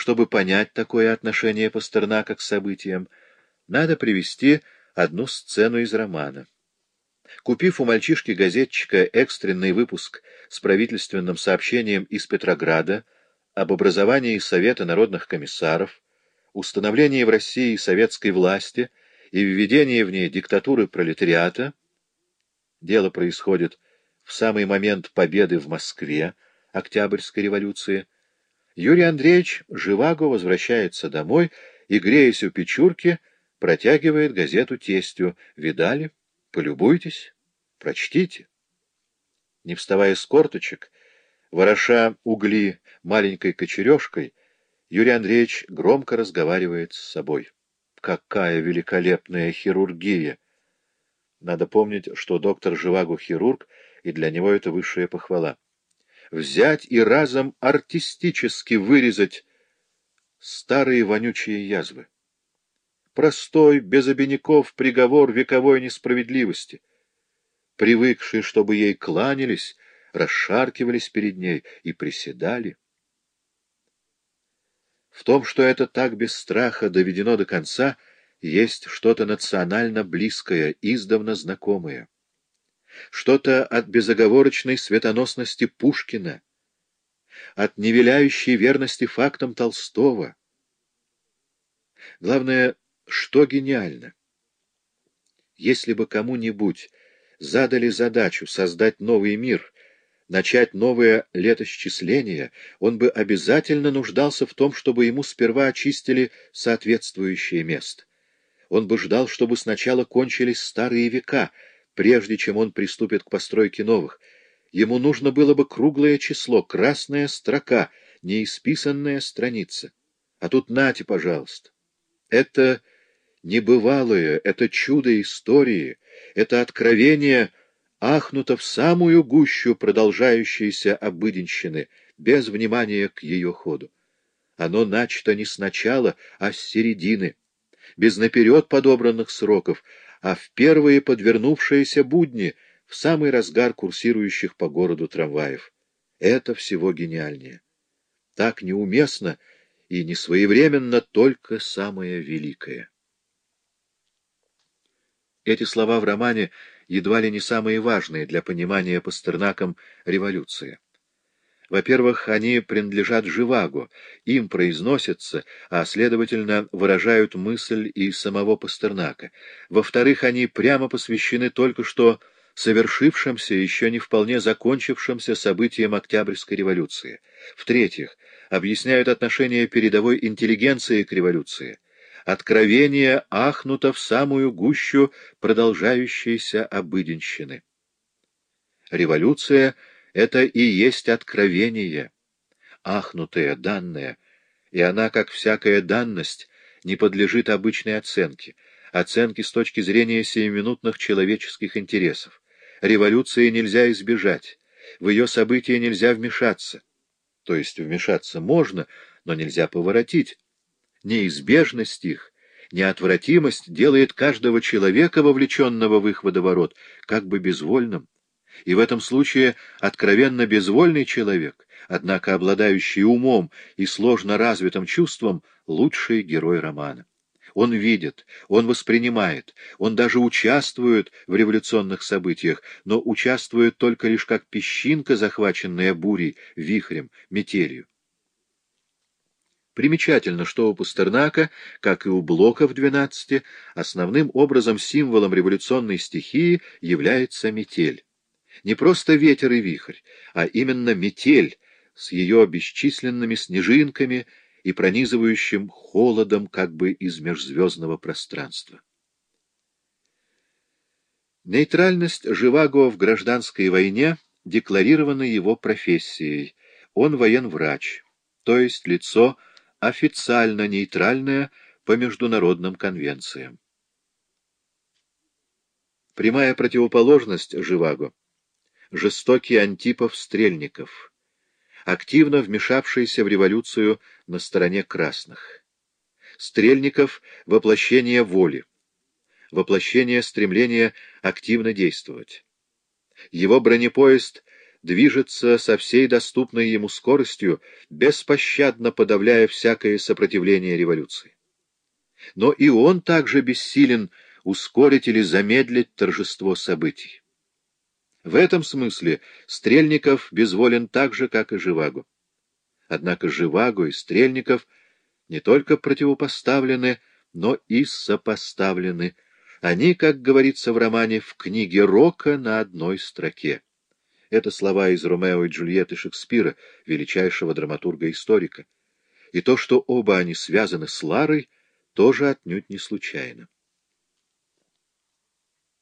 чтобы понять такое отношение Пастернака к событиям, надо привести одну сцену из романа. Купив у мальчишки-газетчика экстренный выпуск с правительственным сообщением из Петрограда об образовании Совета народных комиссаров, установлении в России советской власти и введении в ней диктатуры пролетариата, дело происходит в самый момент победы в Москве, Октябрьской революции, Юрий Андреевич живаго возвращается домой и, греясь у печурки, протягивает газету тестю. Видали? Полюбуйтесь, прочтите. Не вставая с корточек, вороша угли маленькой кочережкой, Юрий Андреевич громко разговаривает с собой. Какая великолепная хирургия! Надо помнить, что доктор Живаго хирург, и для него это высшая похвала взять и разом артистически вырезать старые вонючие язвы. Простой, без обиняков, приговор вековой несправедливости. Привыкшие, чтобы ей кланялись, расшаркивались перед ней и приседали. В том, что это так без страха доведено до конца, есть что-то национально близкое, издавна знакомое что-то от безоговорочной светоносности Пушкина, от невеляющей верности фактам Толстого. Главное, что гениально. Если бы кому-нибудь задали задачу создать новый мир, начать новое летосчисление, он бы обязательно нуждался в том, чтобы ему сперва очистили соответствующее место. Он бы ждал, чтобы сначала кончились старые века — прежде чем он приступит к постройке новых. Ему нужно было бы круглое число, красная строка, неисписанная страница. А тут нате, пожалуйста. Это небывалое, это чудо истории, это откровение ахнуто в самую гущу продолжающейся обыденщины, без внимания к ее ходу. Оно начато не сначала, а с середины, без наперед подобранных сроков, а в первые подвернувшиеся будни, в самый разгар курсирующих по городу трамваев. Это всего гениальнее. Так неуместно и несвоевременно только самое великое. Эти слова в романе едва ли не самые важные для понимания Пастернаком революции. Во-первых, они принадлежат Живаго, им произносятся, а, следовательно, выражают мысль и самого Пастернака. Во-вторых, они прямо посвящены только что совершившимся, еще не вполне закончившимся событиям Октябрьской революции. В-третьих, объясняют отношение передовой интеллигенции к революции. Откровение ахнуто в самую гущу продолжающейся обыденщины. Революция — это и есть откровение, ахнутое, данное, и она, как всякая данность, не подлежит обычной оценке, оценке с точки зрения сиюминутных человеческих интересов. Революции нельзя избежать, в ее события нельзя вмешаться. То есть вмешаться можно, но нельзя поворотить. Неизбежность их, неотвратимость делает каждого человека, вовлеченного в их водоворот, как бы безвольным. И в этом случае откровенно безвольный человек, однако обладающий умом и сложно развитым чувством, лучший герой романа. Он видит, он воспринимает, он даже участвует в революционных событиях, но участвует только лишь как песчинка, захваченная бурей, вихрем, метелью. Примечательно, что у Пастернака, как и у Блока в «12», основным образом символом революционной стихии является метель. Не просто ветер и вихрь, а именно метель с ее бесчисленными снежинками и пронизывающим холодом как бы из межзвездного пространства. Нейтральность Живаго в гражданской войне декларирована его профессией. Он военврач, то есть лицо официально нейтральное по международным конвенциям. Прямая противоположность Живаго жестокий Антипов Стрельников, активно вмешавшийся в революцию на стороне красных. Стрельников — воплощение воли, воплощение стремления активно действовать. Его бронепоезд движется со всей доступной ему скоростью, беспощадно подавляя всякое сопротивление революции. Но и он также бессилен ускорить или замедлить торжество событий. В этом смысле Стрельников безволен так же, как и Живаго. Однако Живаго и Стрельников не только противопоставлены, но и сопоставлены. Они, как говорится в романе, в книге Рока на одной строке. Это слова из «Ромео и Джульетты» Шекспира, величайшего драматурга-историка. И то, что оба они связаны с Ларой, тоже отнюдь не случайно.